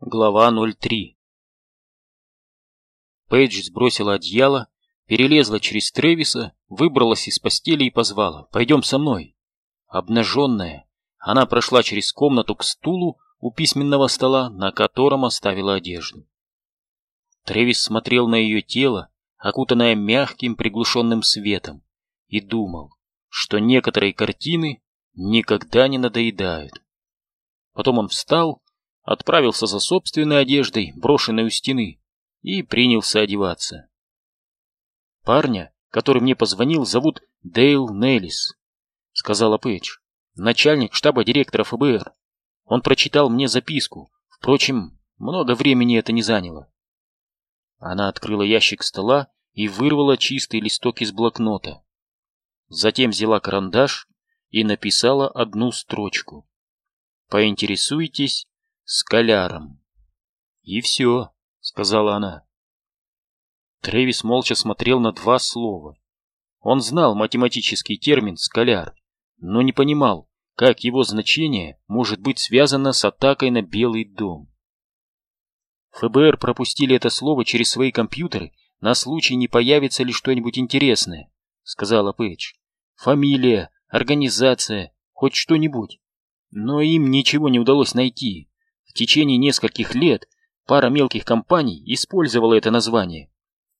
Глава 03 Пейдж сбросила одеяло, перелезла через Тревиса, выбралась из постели и позвала «Пойдем со мной». Обнаженная, она прошла через комнату к стулу у письменного стола, на котором оставила одежду. Тревис смотрел на ее тело, окутанное мягким приглушенным светом, и думал, что некоторые картины никогда не надоедают. Потом он встал отправился за собственной одеждой, брошенной у стены, и принялся одеваться. Парня, который мне позвонил, зовут Дейл Неллис, сказала Пейдж, начальник штаба директора ФБР. Он прочитал мне записку, впрочем, много времени это не заняло. Она открыла ящик стола и вырвала чистый листок из блокнота. Затем взяла карандаш и написала одну строчку. Поинтересуйтесь скаляром. И все, сказала она. Тревис молча смотрел на два слова. Он знал математический термин «скаляр», но не понимал, как его значение может быть связано с атакой на Белый дом. ФБР пропустили это слово через свои компьютеры на случай, не появится ли что-нибудь интересное, сказала Пэтч. Фамилия, организация, хоть что-нибудь. Но им ничего не удалось найти. В течение нескольких лет пара мелких компаний использовала это название.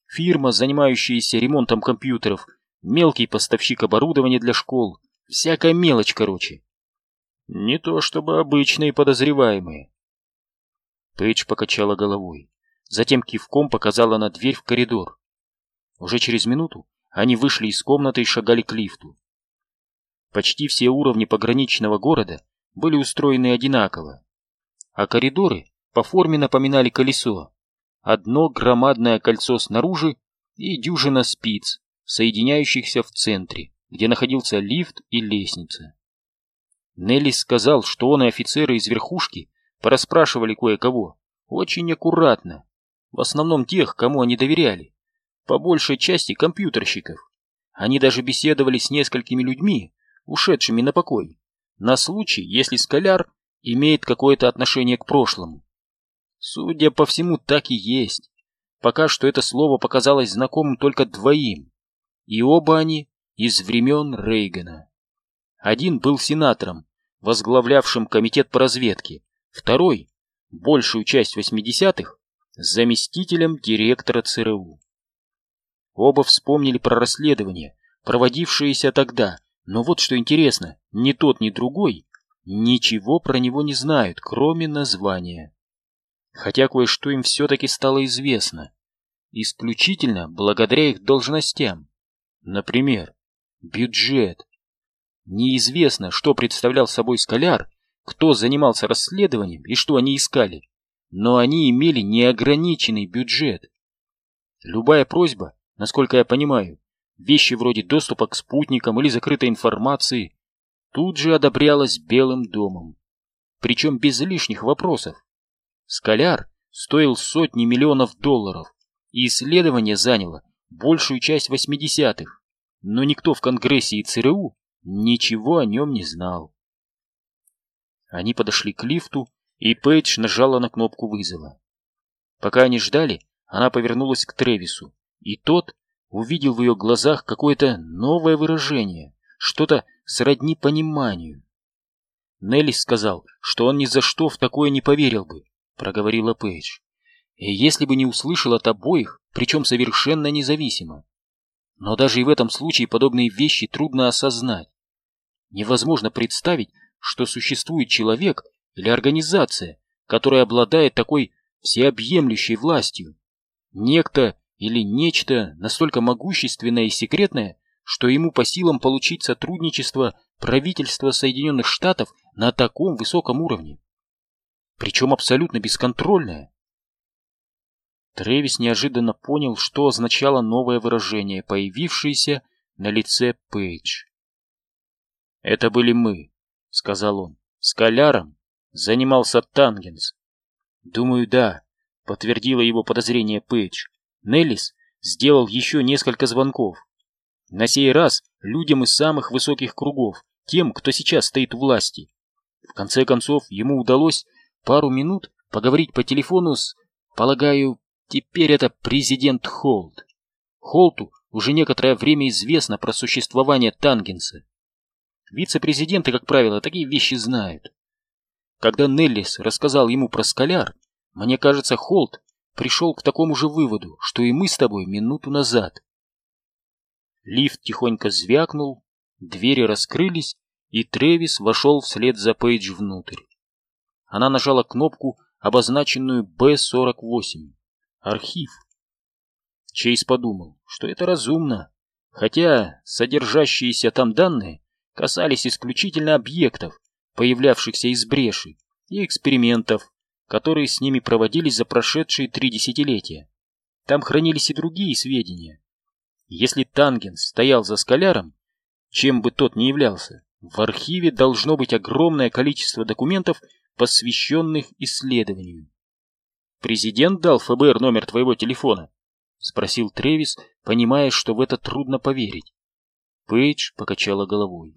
Фирма, занимающаяся ремонтом компьютеров, мелкий поставщик оборудования для школ, всякая мелочь, короче. Не то чтобы обычные подозреваемые. Пейдж покачала головой, затем кивком показала на дверь в коридор. Уже через минуту они вышли из комнаты и шагали к лифту. Почти все уровни пограничного города были устроены одинаково а коридоры по форме напоминали колесо. Одно громадное кольцо снаружи и дюжина спиц, соединяющихся в центре, где находился лифт и лестница. Нелли сказал, что он и офицеры из верхушки порасспрашивали кое-кого, очень аккуратно, в основном тех, кому они доверяли, по большей части компьютерщиков. Они даже беседовали с несколькими людьми, ушедшими на покой, на случай, если Скаляр имеет какое-то отношение к прошлому. Судя по всему, так и есть. Пока что это слово показалось знакомым только двоим, и оба они из времен Рейгана. Один был сенатором, возглавлявшим комитет по разведке, второй, большую часть 80-х, заместителем директора ЦРУ. Оба вспомнили про расследование, проводившееся тогда, но вот что интересно, ни тот, ни другой ничего про него не знают, кроме названия. Хотя кое-что им все-таки стало известно. Исключительно благодаря их должностям. Например, бюджет. Неизвестно, что представлял собой Скаляр, кто занимался расследованием и что они искали, но они имели неограниченный бюджет. Любая просьба, насколько я понимаю, вещи вроде доступа к спутникам или закрытой информации, тут же одобрялась Белым домом. Причем без лишних вопросов. Скаляр стоил сотни миллионов долларов, и исследование заняло большую часть 80-х, но никто в Конгрессе и ЦРУ ничего о нем не знал. Они подошли к лифту, и Пейдж нажала на кнопку вызова. Пока они ждали, она повернулась к Тревису, и тот увидел в ее глазах какое-то новое выражение, что-то сродни пониманию. Нелли сказал, что он ни за что в такое не поверил бы, проговорила Пейдж. И если бы не услышал от обоих, причем совершенно независимо. Но даже и в этом случае подобные вещи трудно осознать. Невозможно представить, что существует человек или организация, которая обладает такой всеобъемлющей властью. Некто или нечто настолько могущественное и секретное, что ему по силам получить сотрудничество правительства Соединенных Штатов на таком высоком уровне. Причем абсолютно бесконтрольное. Трэвис неожиданно понял, что означало новое выражение, появившееся на лице Пейдж. «Это были мы», — сказал он. «С Коляром занимался Тангенс». «Думаю, да», — подтвердила его подозрение Пейдж. Неллис сделал еще несколько звонков. На сей раз людям из самых высоких кругов, тем, кто сейчас стоит у власти. В конце концов, ему удалось пару минут поговорить по телефону с, полагаю, теперь это президент Холт. Холту уже некоторое время известно про существование Тангенса. Вице-президенты, как правило, такие вещи знают. Когда Неллис рассказал ему про скаляр, мне кажется, Холт пришел к такому же выводу, что и мы с тобой минуту назад. Лифт тихонько звякнул, двери раскрылись, и Тревис вошел вслед за Пейдж внутрь. Она нажала кнопку, обозначенную Б-48. Архив. Чейз подумал, что это разумно, хотя содержащиеся там данные касались исключительно объектов, появлявшихся из бреши, и экспериментов, которые с ними проводились за прошедшие три десятилетия. Там хранились и другие сведения. Если Тангенс стоял за скаляром, чем бы тот ни являлся, в архиве должно быть огромное количество документов, посвященных исследованию. «Президент дал ФБР номер твоего телефона?» — спросил Тревис, понимая, что в это трудно поверить. Пейдж покачала головой.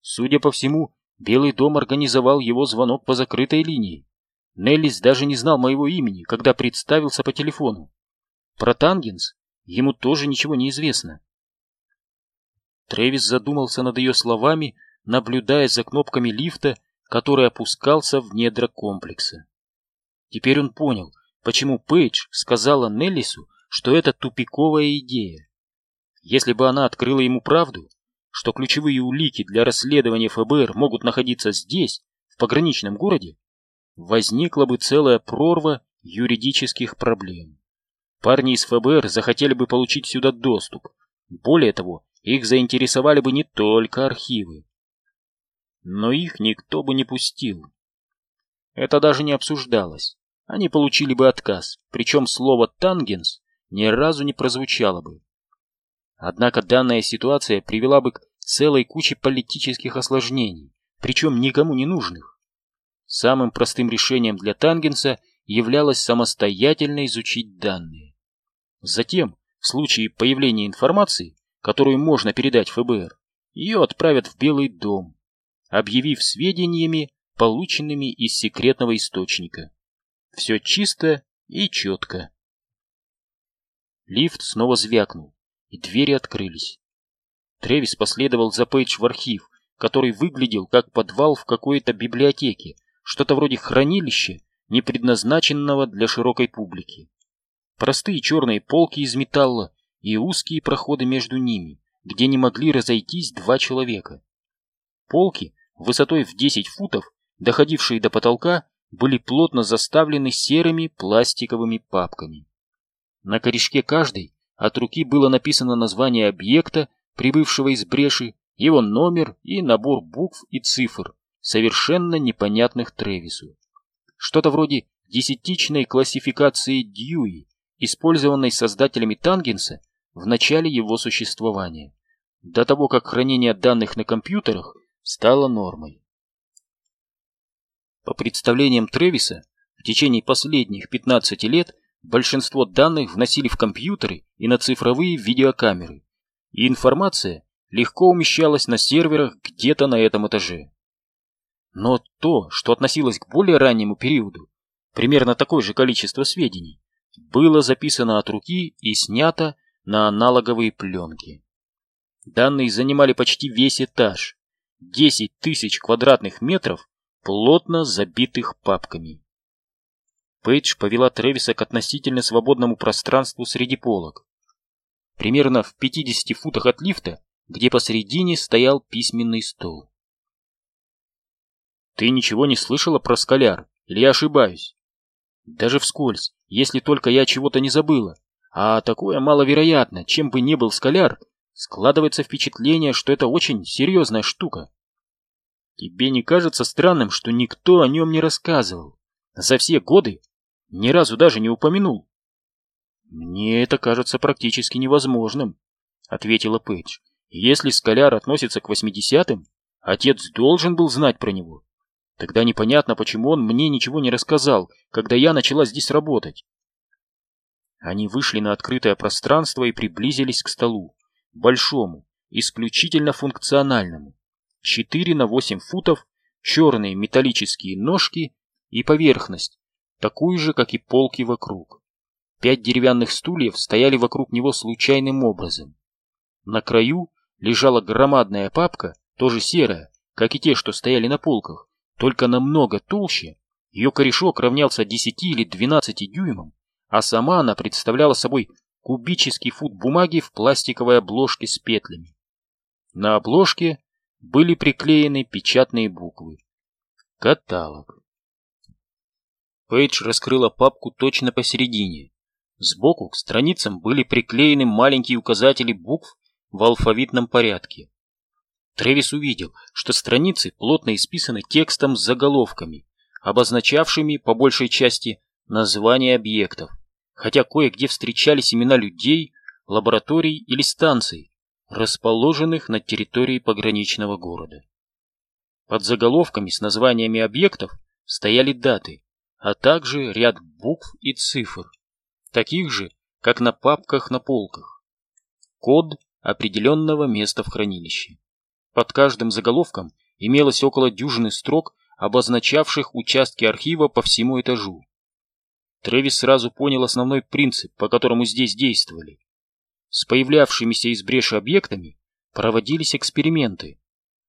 Судя по всему, Белый дом организовал его звонок по закрытой линии. Неллис даже не знал моего имени, когда представился по телефону. Про Тангенс ему тоже ничего не известно. Трэвис задумался над ее словами, наблюдая за кнопками лифта, который опускался в недра комплекса. Теперь он понял, почему Пейдж сказала Неллису, что это тупиковая идея. Если бы она открыла ему правду, что ключевые улики для расследования ФБР могут находиться здесь, в пограничном городе, возникла бы целая прорва юридических проблем. Парни из ФБР захотели бы получить сюда доступ. Более того, их заинтересовали бы не только архивы. Но их никто бы не пустил. Это даже не обсуждалось. Они получили бы отказ, причем слово «тангенс» ни разу не прозвучало бы. Однако данная ситуация привела бы к целой куче политических осложнений, причем никому не нужных. Самым простым решением для Тангенса являлось самостоятельно изучить данные. Затем, в случае появления информации, которую можно передать ФБР, ее отправят в Белый дом, объявив сведениями, полученными из секретного источника. Все чисто и четко. Лифт снова звякнул, и двери открылись. Тревис последовал за Пейдж в архив, который выглядел как подвал в какой-то библиотеке, что-то вроде хранилища, не предназначенного для широкой публики. Простые черные полки из металла и узкие проходы между ними, где не могли разойтись два человека. Полки, высотой в 10 футов, доходившие до потолка, были плотно заставлены серыми пластиковыми папками. На корешке каждой от руки было написано название объекта, прибывшего из бреши, его номер и набор букв и цифр, совершенно непонятных Тревису. Что-то вроде десятичной классификации Дьюи, использованной создателями Тангенса в начале его существования, до того как хранение данных на компьютерах стало нормой. По представлениям Тревиса, в течение последних 15 лет большинство данных вносили в компьютеры и на цифровые видеокамеры, и информация легко умещалась на серверах где-то на этом этаже. Но то, что относилось к более раннему периоду, примерно такое же количество сведений, было записано от руки и снято на аналоговые пленки. Данные занимали почти весь этаж, 10 тысяч квадратных метров, плотно забитых папками. Пейдж повела Тревиса к относительно свободному пространству среди полок. Примерно в 50 футах от лифта, где посередине стоял письменный стол. Ты ничего не слышала про скаляр? Или я ошибаюсь? Даже вскользь, если только я чего-то не забыла. А такое маловероятно, чем бы ни был скаляр, складывается впечатление, что это очень серьезная штука. Тебе не кажется странным, что никто о нем не рассказывал? За все годы ни разу даже не упомянул. Мне это кажется практически невозможным, ответила Пэтч. Если скаляр относится к восьмидесятым, отец должен был знать про него. Тогда непонятно, почему он мне ничего не рассказал, когда я начала здесь работать. Они вышли на открытое пространство и приблизились к столу, большому, исключительно функциональному. 4 на 8 футов, черные металлические ножки и поверхность, такую же, как и полки вокруг. Пять деревянных стульев стояли вокруг него случайным образом. На краю лежала громадная папка, тоже серая, как и те, что стояли на полках, только намного толще. Ее корешок равнялся 10 или 12 дюймам, а сама она представляла собой кубический фут бумаги в пластиковой обложке с петлями. На обложке были приклеены печатные буквы. Каталог. Пейдж раскрыла папку точно посередине. Сбоку к страницам были приклеены маленькие указатели букв в алфавитном порядке. Трэвис увидел, что страницы плотно исписаны текстом с заголовками, обозначавшими, по большей части, названия объектов, хотя кое-где встречались имена людей, лабораторий или станций, расположенных на территории пограничного города. Под заголовками с названиями объектов стояли даты, а также ряд букв и цифр таких же, как на папках на полках. Код определенного места в хранилище. Под каждым заголовком имелось около дюжины строк, обозначавших участки архива по всему этажу. Трэвис сразу понял основной принцип, по которому здесь действовали. С появлявшимися из бреши объектами проводились эксперименты,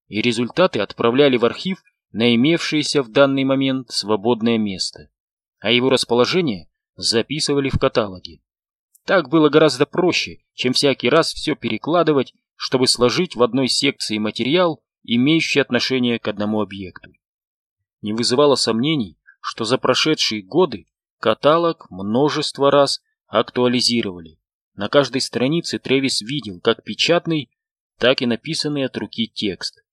и результаты отправляли в архив на имевшееся в данный момент свободное место, а его расположение записывали в каталоге. Так было гораздо проще, чем всякий раз все перекладывать, чтобы сложить в одной секции материал, имеющий отношение к одному объекту. Не вызывало сомнений, что за прошедшие годы каталог множество раз актуализировали. На каждой странице Тревис видел как печатный, так и написанный от руки текст.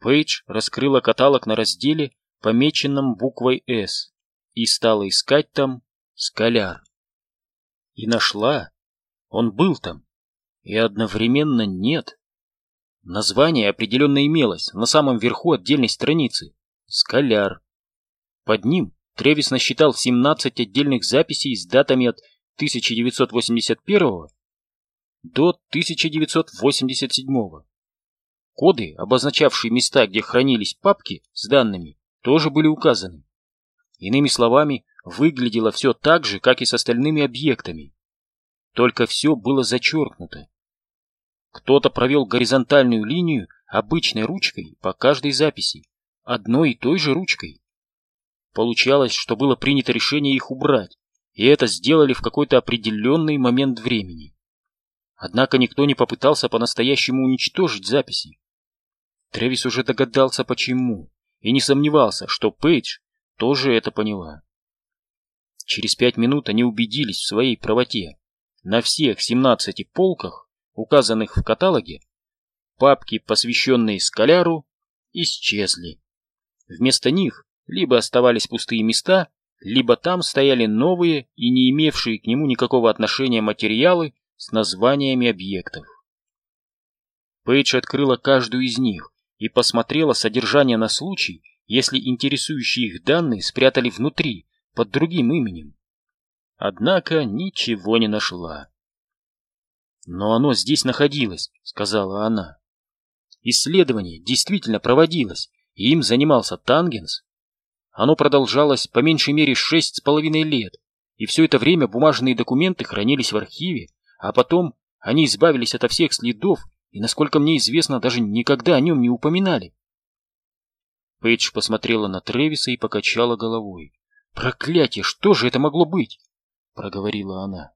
Пейдж раскрыла каталог на разделе, помеченном буквой «С», и стала искать там Скаляр. И нашла. Он был там. И одновременно нет. Название определенно имелось на самом верху отдельной страницы. Скаляр. Под ним Тревис насчитал 17 отдельных записей с датами от 1981 до 1987. Коды, обозначавшие места, где хранились папки с данными, тоже были указаны. Иными словами, выглядело все так же, как и с остальными объектами. Только все было зачеркнуто. Кто-то провел горизонтальную линию обычной ручкой по каждой записи, одной и той же ручкой. Получалось, что было принято решение их убрать, и это сделали в какой-то определенный момент времени. Однако никто не попытался по-настоящему уничтожить записи. Тревис уже догадался, почему, и не сомневался, что Пейдж тоже это поняла. Через пять минут они убедились в своей правоте. На всех 17 полках, указанных в каталоге, папки, посвященные Скаляру, исчезли. Вместо них либо оставались пустые места, либо там стояли новые и не имевшие к нему никакого отношения материалы с названиями объектов. Пейдж открыла каждую из них и посмотрела содержание на случай, если интересующие их данные спрятали внутри, под другим именем. Однако ничего не нашла. «Но оно здесь находилось», — сказала она. Исследование действительно проводилось, и им занимался Тангенс. Оно продолжалось по меньшей мере шесть с половиной лет, и все это время бумажные документы хранились в архиве, а потом они избавились от всех следов и, насколько мне известно, даже никогда о нем не упоминали. Пейдж посмотрела на Тревиса и покачала головой. «Проклятие, что же это могло быть?» — проговорила она.